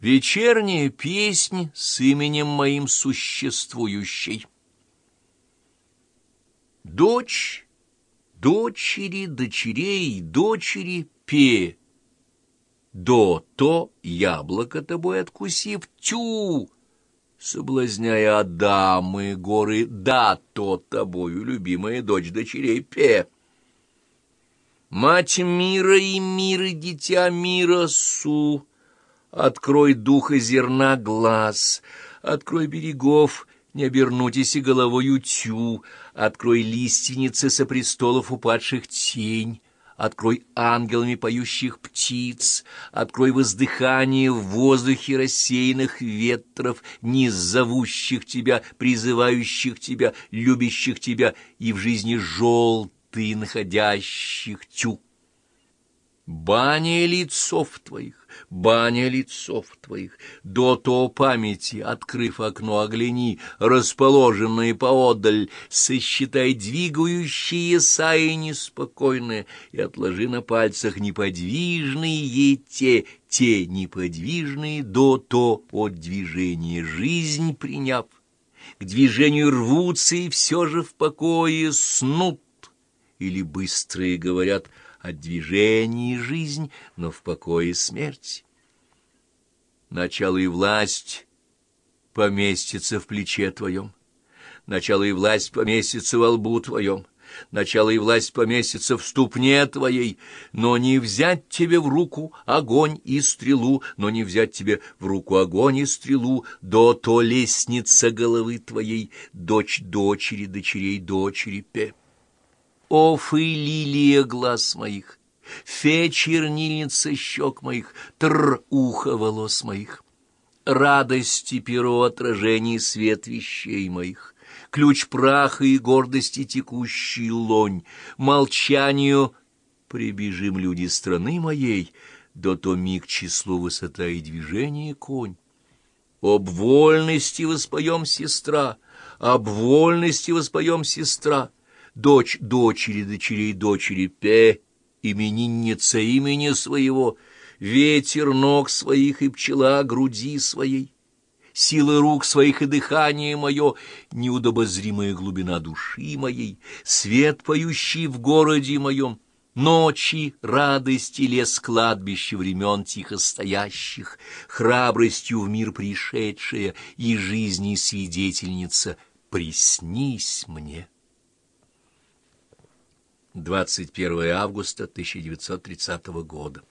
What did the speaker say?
Вечерняя песня с именем моим существующей. Дочь, дочери, дочерей, дочери, пе. До то яблоко тобой откусив, тю, соблазняя Адамы горы, да то тобою, любимая дочь дочерей, пе. Мать мира и мира, дитя мира, су, Открой духа зерна глаз, открой берегов, не обернутесь и головою тю, открой лиственницы со престолов упадших тень, открой ангелами поющих птиц, открой воздыхание в воздухе рассеянных ветров, низ зовущих тебя, призывающих тебя, любящих тебя и в жизни желтый находящих тю. Баня лицов твоих, баня лицов твоих, до то памяти, открыв окно, огляни, расположенные поодаль, сосчитай двигающиеся и неспокойные, и отложи на пальцах неподвижные те, те неподвижные до то от движения. Жизнь приняв, к движению рвутся и все же в покое снут, или быстрые говорят — от движения жизнь, но в покое смерть. Начало и власть поместится в плече твоем, начало и власть поместится во лбу твоем, начало и власть поместится в ступне твоей, но не взять тебе в руку огонь и стрелу, но не взять тебе в руку огонь и стрелу, до то лестница головы твоей, дочь дочери, дочерей дочери пе. Оф и лилия глаз моих, фе чернильница щек моих, тр ухо волос моих, радости перо отражений свет вещей моих, ключ праха и гордости текущий лонь, молчанию прибежим люди страны моей, до то миг числу высота и движение конь. Об вольности воспоем сестра, об вольности воспоем сестра, дочь дочери дочерей дочери Пе, именинница имени своего, ветер ног своих и пчела груди своей, сила рук своих и дыхание мое, неудобозримая глубина души моей, свет, поющий в городе моем, Ночи, радости, лес кладбища времен тихо стоящих, Храбростью в мир пришедшая и жизни свидетельница, приснись мне. 21 августа 1930 года.